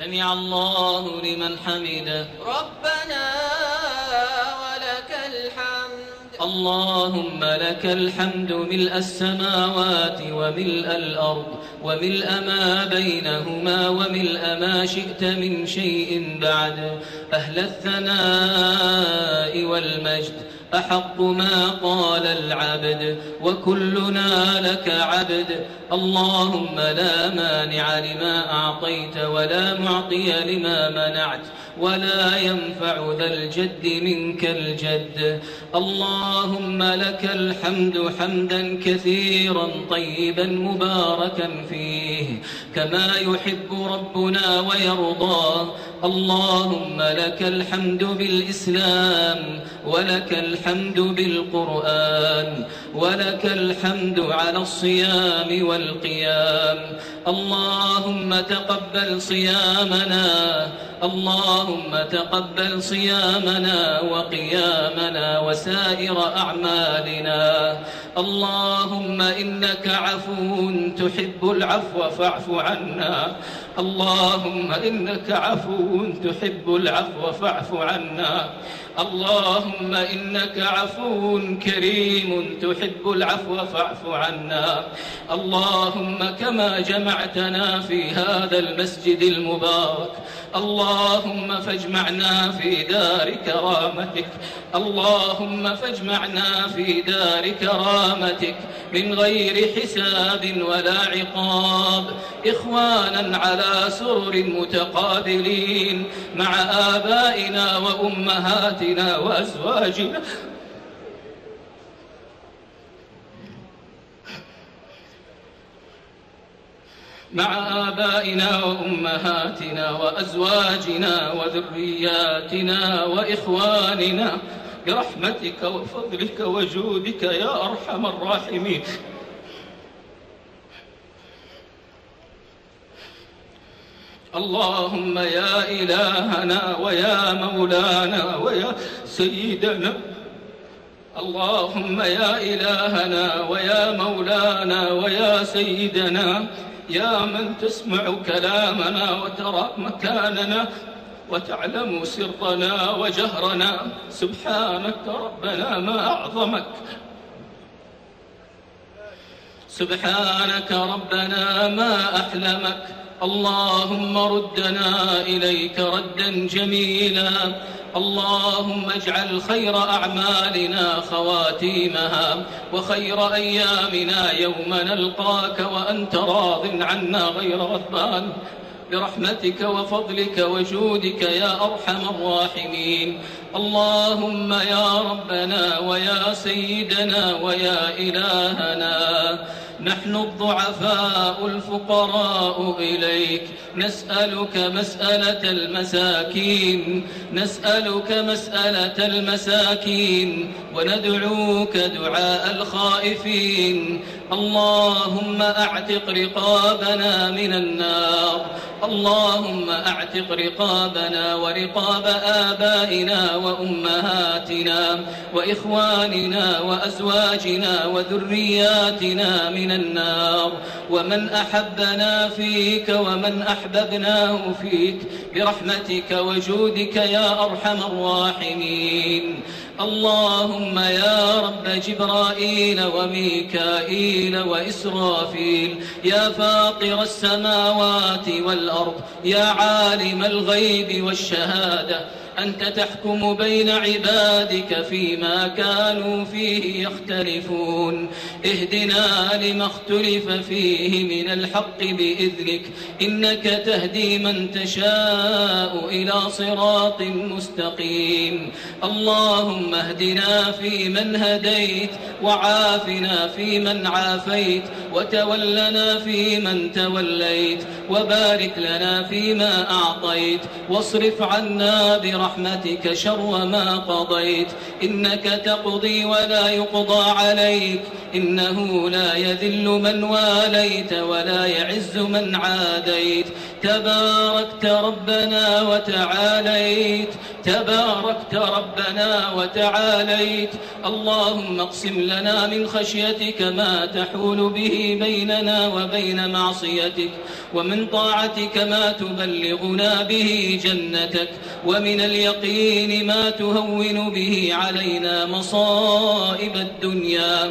سمع الله لمن حمده. ربنا ولك الحمد. اللهم لك الحمد ملء السماوات وملء الأرض وملء ما بينهما وملء ما شئت من شيء بعد. أهل الثناء والمجد أحق ما قال العبد وكلنا لك عبد. اللهم لا مانع لما أعطيت ولا معطي لما منعت ولا ينفع ذا الجد منك الجد. اللهم لك الحمد حمدا كثيرا طيبا مباركا فيه. كما يحب ربنا ويرضى اللهم لك الحمد بالإسلام ولك الحمد بالقرآن ولك الحمد على الصيام والقيام اللهم تقبل صيامنا اللهم تقبل صيامنا وقيامنا وسائر أعمالنا. اللهم إنك عفو تحب العفو فاعف عنا. اللهم إنك عفو تحب العفو فاعف عنا. اللهم إنك عفو كريم تحب العفو فاعف عنا. اللهم كما جمعتنا في هذا المسجد المبارك. اللهم فاجمعنا في دار كرامتك. اللهم فاجمعنا في دار كرامتك. من غير حساب ولا عقاب. إخوانا على سرر متقابلين. مع آبائنا وأمهاتنا وأزواجنا. مع آبائنا وأمهاتنا وأزواجنا وذرياتنا وإخواننا برحمتك وفضلك وجودك يا أرحم الراحمين. اللهم يا إلهنا ويا مولانا ويا سيدنا. اللهم يا إلهنا ويا مولانا ويا سيدنا. يا من تسمع كلامنا وترى مكاننا وتعلم سرنا وجهرنا سبحانك ربنا ما أعظمك. سبحانك ربنا ما أحلمك. اللهم ردنا إليك ردا جميلا. اللهم اجعل خير أعمالنا خواتيمها وخير أيامنا يوم نلقاك وأنت راض عنا غير غضبان برحمتك وفضلك وجودك يا أرحم الراحمين. اللهم يا ربنا ويا سيدنا ويا إلهنا. نحن الضعفاء الفقراء إليك. نسألك مسألة المساكين. نسألك مسألة المساكين. وندعوك دعاء الخائفين. اللهم أعتق رقابنا من النار. اللهم أعتق رقابنا ورقاب آبائنا وأمهاتنا وإخواننا وأزواجنا وذرياتنا من النار. ومن أحبنا فيك ومن أحببناه فيك برحمتك وجودك يا أرحم الراحمين. اللهم يا رب جبرائيل وميكائيل وإسرافيل يا فاطر السماوات والأرض يا عالم الغيب والشهادة أنت تحكم بين عبادك فيما كانوا فيه يختلفون. اهدنا لما اختلف فيه من الحق بإذنك. إنك تهدي من تشاء إلى صراط مستقيم. اللهم اهدنا فيمن هديت وعافنا فيمن عافيت وتولنا فيمن توليت وبارك لنا فيما أعطيت واصرف عنا برحمتك شر ما قضيت. إنك تقضي ولا يقضى عليك. إنه لا يذل من واليت ولا يعز من عاديت. تباركت ربنا وتعاليت. تباركت ربنا وتعاليت. اللهم اقسم لنا من خشيتك ما تحول به بيننا وبين معصيتك ومن طاعتك ما تبلغنا به جنتك ومن اليقين ما تهون به علينا مصائب الدنيا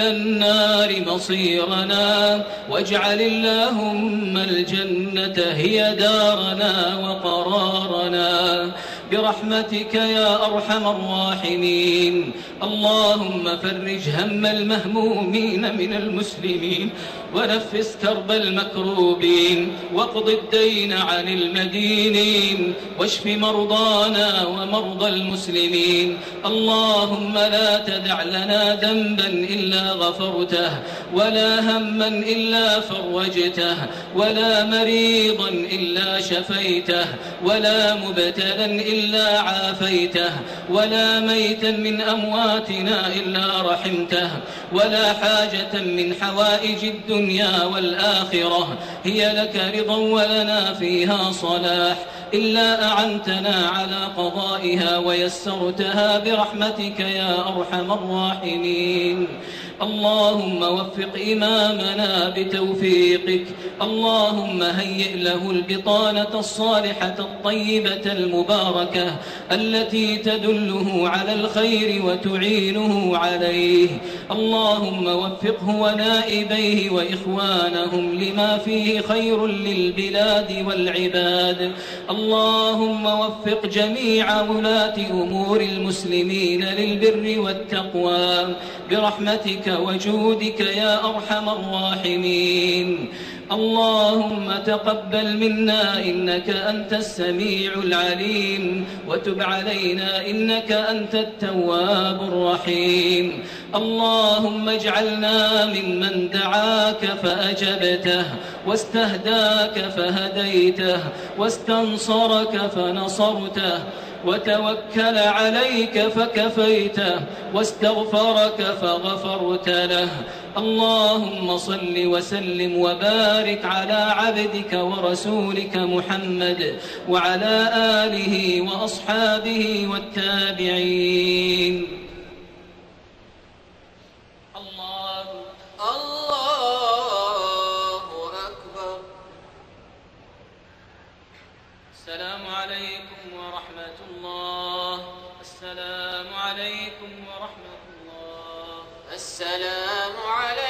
النار مصيرنا واجعل اللهم الجنة هي دارنا وقرارنا. برحمتك يا أرحم الراحمين. اللهم فرج هم المهمومين من المسلمين ونفس كرب المكروبين واقض الدين عن المدينين واشف مرضانا ومرضى المسلمين. اللهم لا تدع لنا ذنبا إلا غفرته ولا هما إلا فرجته ولا مريضا إلا شفيته ولا مبتلا إلا عافيته ولا ميتا من أمواتنا إلا رحمته ولا حاجة من حوائج الدنيا والآخرة. هي لك رضا ولنا فيها صلاح. إلا أعنتنا على قضائها ويسرتها برحمتك يا أرحم الراحمين. اللهم وفق إمامنا بتوفيقك. اللهم هيئ له البطانة الصالحة الطيبة المباركة التي تدله على الخير وتعينه عليه. اللهم وفقه ونائبيه وإخوانهم لما فيه خير للبلاد والعباد. اللهم وفق جميع ولاة أمور المسلمين للبر والتقوى. برحمتك وجودك يا أرحم الراحمين. اللهم تقبل منا إنك أنت السميع العليم وتب علينا إنك أنت التواب الرحيم. اللهم اجعلنا ممن دعاك فأجبته واستهداك فهديته واستنصرك فنصرته وتوكل عليك فكفيته واستغفرك فغفرت له. اللهم صل وسلم وبارك على عبدك ورسولك محمد وعلى آله وأصحابه والتابعين. عليكم ورحمة الله. السلام عليكم